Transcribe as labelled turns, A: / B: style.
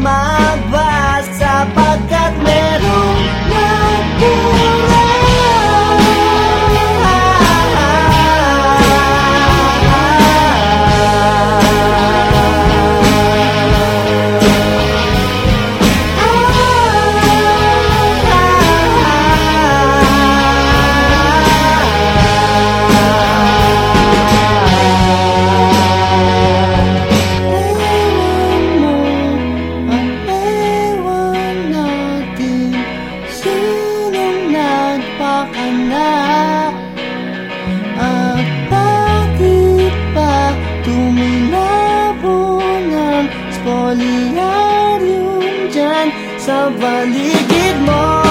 A: bersama sa paligid mo